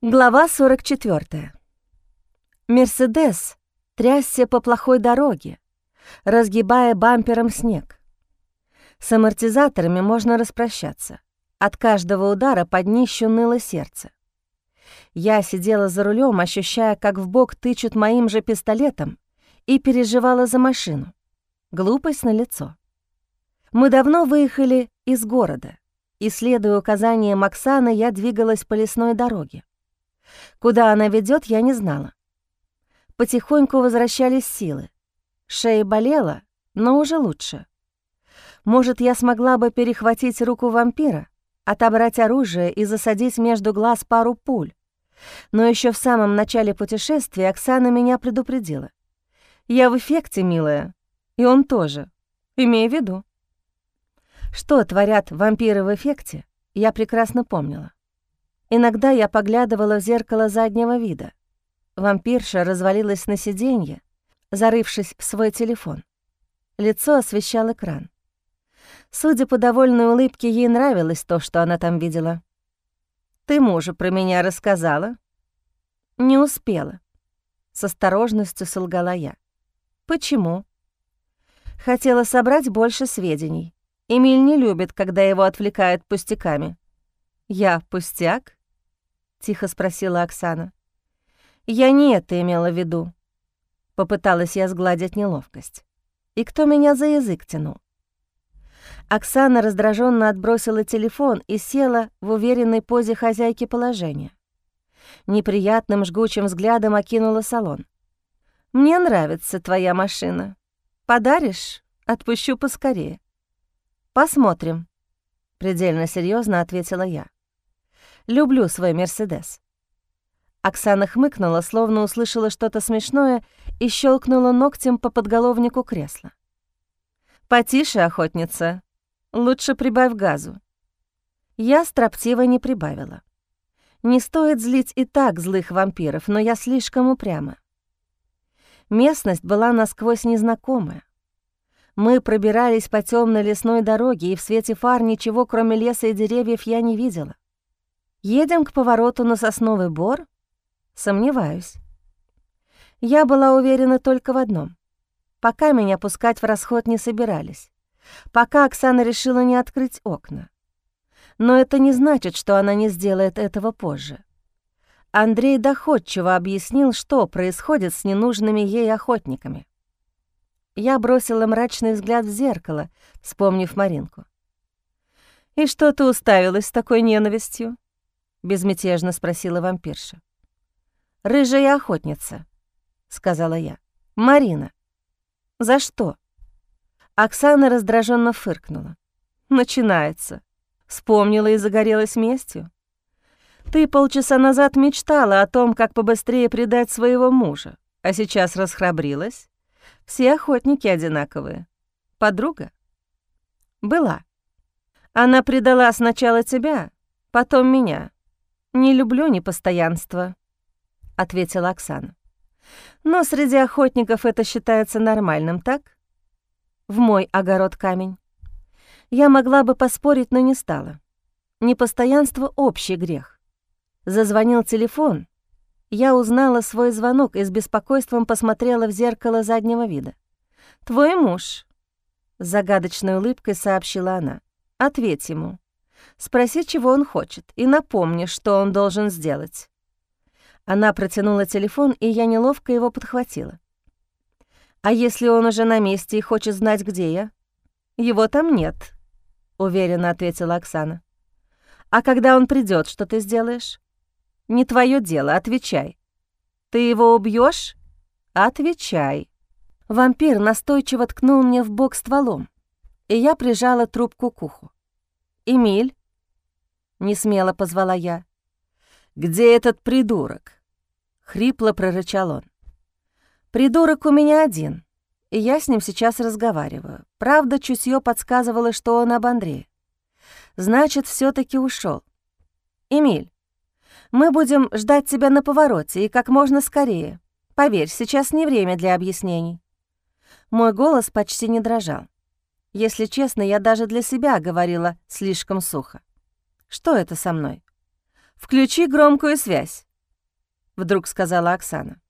Глава 44. Мерседес трясся по плохой дороге, разгибая бампером снег. С амортизаторами можно распрощаться. От каждого удара под днищу ныло сердце. Я сидела за рулем, ощущая, как в бок тычут моим же пистолетом, и переживала за машину. Глупость на лицо. Мы давно выехали из города, и, следуя указаниям Оксаны, я двигалась по лесной дороге. Куда она ведет, я не знала. Потихоньку возвращались силы. Шея болела, но уже лучше. Может, я смогла бы перехватить руку вампира, отобрать оружие и засадить между глаз пару пуль. Но еще в самом начале путешествия Оксана меня предупредила. «Я в эффекте, милая, и он тоже. Имей в виду». Что творят вампиры в эффекте, я прекрасно помнила. Иногда я поглядывала в зеркало заднего вида. Вампирша развалилась на сиденье, зарывшись в свой телефон. Лицо освещал экран. Судя по довольной улыбке, ей нравилось то, что она там видела. «Ты мужу про меня рассказала?» «Не успела», — с осторожностью солгала я. «Почему?» «Хотела собрать больше сведений. Эмиль не любит, когда его отвлекают пустяками». «Я пустяк?» — тихо спросила Оксана. «Я не это имела в виду». Попыталась я сгладить неловкость. «И кто меня за язык тянул?» Оксана раздраженно отбросила телефон и села в уверенной позе хозяйки положения. Неприятным жгучим взглядом окинула салон. «Мне нравится твоя машина. Подаришь? Отпущу поскорее». «Посмотрим», — предельно серьезно ответила я. Люблю свой Мерседес». Оксана хмыкнула, словно услышала что-то смешное и щелкнула ногтем по подголовнику кресла. «Потише, охотница. Лучше прибавь газу». Я строптиво не прибавила. Не стоит злить и так злых вампиров, но я слишком упряма. Местность была насквозь незнакомая. Мы пробирались по темной лесной дороге, и в свете фар ничего, кроме леса и деревьев, я не видела. Едем к повороту на Сосновый Бор? Сомневаюсь. Я была уверена только в одном. Пока меня пускать в расход не собирались. Пока Оксана решила не открыть окна. Но это не значит, что она не сделает этого позже. Андрей доходчиво объяснил, что происходит с ненужными ей охотниками. Я бросила мрачный взгляд в зеркало, вспомнив Маринку. «И что ты уставилась с такой ненавистью?» — безмятежно спросила вампирша. «Рыжая охотница», — сказала я. «Марина». «За что?» Оксана раздраженно фыркнула. «Начинается. Вспомнила и загорелась местью. Ты полчаса назад мечтала о том, как побыстрее предать своего мужа, а сейчас расхрабрилась. Все охотники одинаковые. Подруга?» «Была. Она предала сначала тебя, потом меня, «Не люблю непостоянство», — ответила Оксана. «Но среди охотников это считается нормальным, так? В мой огород камень. Я могла бы поспорить, но не стала. Непостоянство — общий грех. Зазвонил телефон. Я узнала свой звонок и с беспокойством посмотрела в зеркало заднего вида. «Твой муж», — загадочной улыбкой сообщила она. «Ответь ему». Спроси, чего он хочет, и напомни, что он должен сделать». Она протянула телефон, и я неловко его подхватила. «А если он уже на месте и хочет знать, где я?» «Его там нет», — уверенно ответила Оксана. «А когда он придет, что ты сделаешь?» «Не твое дело, отвечай». «Ты его убьешь? «Отвечай». Вампир настойчиво ткнул мне в бок стволом, и я прижала трубку к уху. «Эмиль?» — несмело позвала я. «Где этот придурок?» — хрипло прорычал он. «Придурок у меня один, и я с ним сейчас разговариваю. Правда, чутье подсказывало, что он об Андрее. Значит, все таки ушел. Эмиль, мы будем ждать тебя на повороте и как можно скорее. Поверь, сейчас не время для объяснений». Мой голос почти не дрожал. Если честно, я даже для себя говорила слишком сухо. Что это со мной? Включи громкую связь. вдруг сказала Оксана.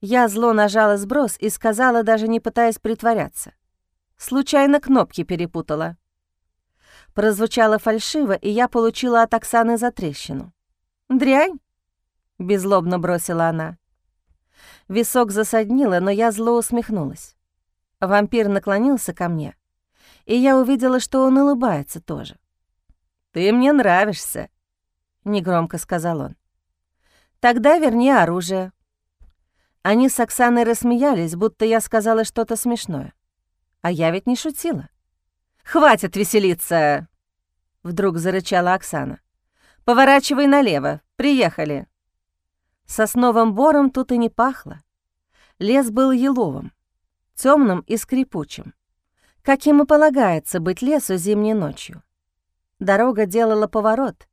Я зло нажала сброс и сказала, даже не пытаясь притворяться. Случайно кнопки перепутала. Прозвучало фальшиво, и я получила от Оксаны затрещину. «Дрянь?» — беззлобно бросила она. Висок засаднило, но я зло усмехнулась. Вампир наклонился ко мне, и я увидела, что он улыбается тоже. «Ты мне нравишься», — негромко сказал он. «Тогда верни оружие». Они с Оксаной рассмеялись, будто я сказала что-то смешное. А я ведь не шутила. «Хватит веселиться!» — вдруг зарычала Оксана. «Поворачивай налево. Приехали». Сосновым бором тут и не пахло. Лес был еловым, темным и скрипучим, каким и полагается быть лесу зимней ночью. Дорога делала поворот.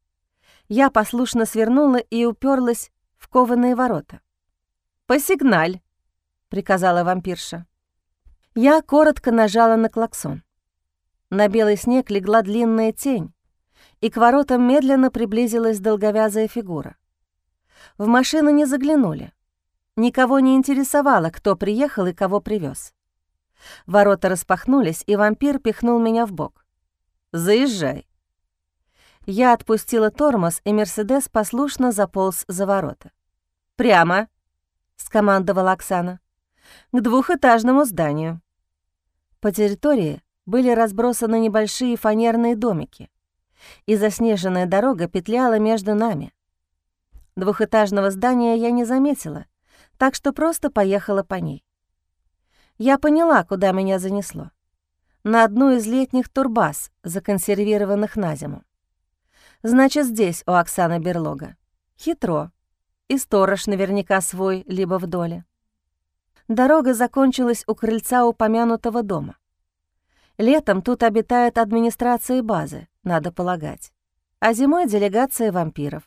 Я послушно свернула и уперлась в кованые ворота. «Посигналь!» — приказала вампирша. Я коротко нажала на клаксон. На белый снег легла длинная тень, и к воротам медленно приблизилась долговязая фигура. В машину не заглянули. Никого не интересовало, кто приехал и кого привез. Ворота распахнулись, и вампир пихнул меня в бок. «Заезжай». Я отпустила тормоз, и «Мерседес» послушно заполз за ворота. «Прямо», — скомандовала Оксана, — «к двухэтажному зданию». По территории были разбросаны небольшие фанерные домики, и заснеженная дорога петляла между нами. Двухэтажного здания я не заметила, так что просто поехала по ней. Я поняла, куда меня занесло. На одну из летних турбаз, законсервированных на зиму. Значит, здесь у Оксаны берлога. Хитро. И сторож наверняка свой, либо в доле. Дорога закончилась у крыльца упомянутого дома. Летом тут обитает администрация базы, надо полагать, а зимой делегация вампиров.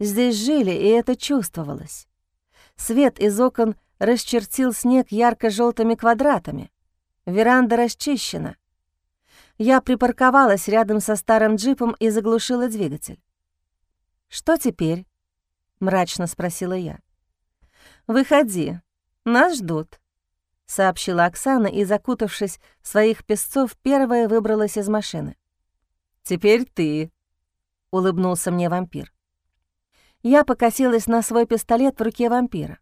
Здесь жили, и это чувствовалось. Свет из окон расчертил снег ярко желтыми квадратами. Веранда расчищена. Я припарковалась рядом со старым джипом и заглушила двигатель. «Что теперь?» — мрачно спросила я. «Выходи, нас ждут», — сообщила Оксана и, закутавшись в своих песцов, первая выбралась из машины. «Теперь ты», — улыбнулся мне вампир. Я покосилась на свой пистолет в руке вампира.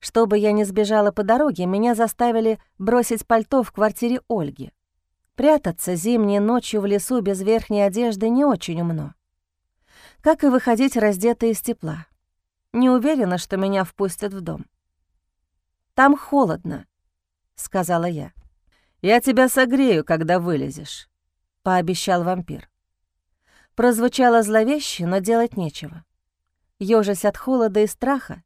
Чтобы я не сбежала по дороге, меня заставили бросить пальто в квартире Ольги. Прятаться зимней ночью в лесу без верхней одежды не очень умно. Как и выходить раздетой из тепла. Не уверена, что меня впустят в дом. «Там холодно», — сказала я. «Я тебя согрею, когда вылезешь», — пообещал вампир. Прозвучало зловеще, но делать нечего. Ёжась от холода и страха,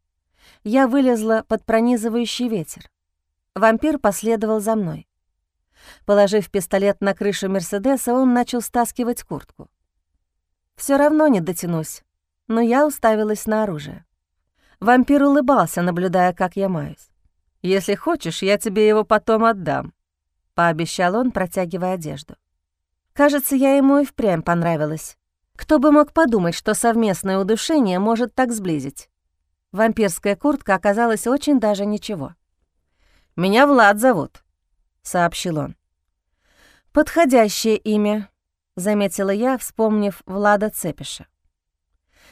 я вылезла под пронизывающий ветер. Вампир последовал за мной. Положив пистолет на крышу Мерседеса, он начал стаскивать куртку. Все равно не дотянусь, но я уставилась на оружие. Вампир улыбался, наблюдая, как я маюсь. «Если хочешь, я тебе его потом отдам», — пообещал он, протягивая одежду. Кажется, я ему и впрямь понравилась. Кто бы мог подумать, что совместное удушение может так сблизить? Вампирская куртка оказалась очень даже ничего. «Меня Влад зовут», — сообщил он. «Подходящее имя», — заметила я, вспомнив Влада Цепиша.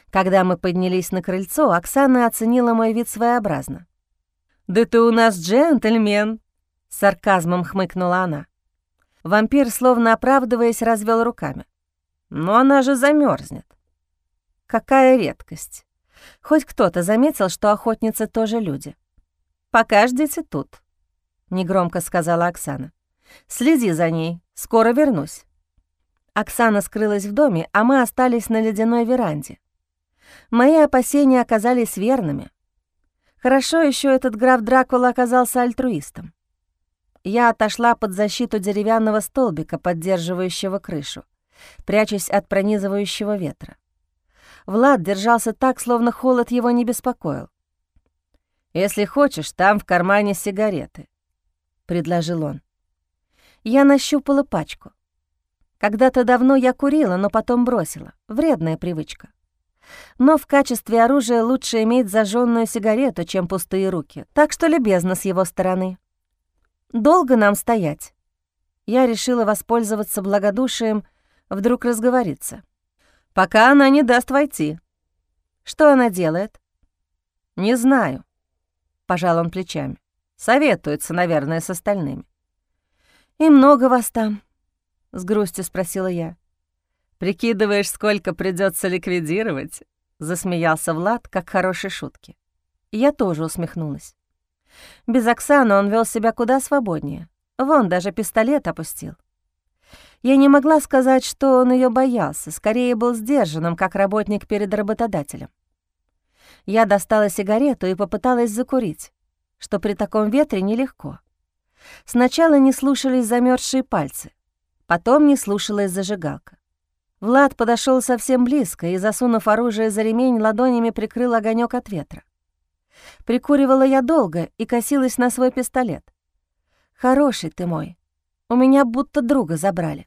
Когда мы поднялись на крыльцо, Оксана оценила мой вид своеобразно. «Да ты у нас джентльмен!» — сарказмом хмыкнула она. Вампир, словно оправдываясь, развел руками. Но она же замерзнет. Какая редкость. Хоть кто-то заметил, что охотницы тоже люди. «Пока ждите тут», — негромко сказала Оксана. «Следи за ней, скоро вернусь». Оксана скрылась в доме, а мы остались на ледяной веранде. Мои опасения оказались верными. Хорошо еще этот граф Дракула оказался альтруистом. Я отошла под защиту деревянного столбика, поддерживающего крышу прячась от пронизывающего ветра. Влад держался так, словно холод его не беспокоил. «Если хочешь, там в кармане сигареты», — предложил он. Я нащупала пачку. Когда-то давно я курила, но потом бросила. Вредная привычка. Но в качестве оружия лучше иметь зажженную сигарету, чем пустые руки, так что любезно с его стороны. Долго нам стоять. Я решила воспользоваться благодушием, вдруг разговориться. Пока она не даст войти. Что она делает? Не знаю. Пожал он плечами. Советуется, наверное, с остальными. «И много вас там?» — с грустью спросила я. «Прикидываешь, сколько придется ликвидировать?» — засмеялся Влад, как хорошей шутки. Я тоже усмехнулась. Без Оксаны он вел себя куда свободнее. Вон, даже пистолет опустил. Я не могла сказать, что он ее боялся, скорее был сдержанным, как работник перед работодателем. Я достала сигарету и попыталась закурить, что при таком ветре нелегко. Сначала не слушались замерзшие пальцы, потом не слушалась зажигалка. Влад подошел совсем близко и, засунув оружие за ремень, ладонями прикрыл огонек от ветра. Прикуривала я долго и косилась на свой пистолет. «Хороший ты мой. У меня будто друга забрали».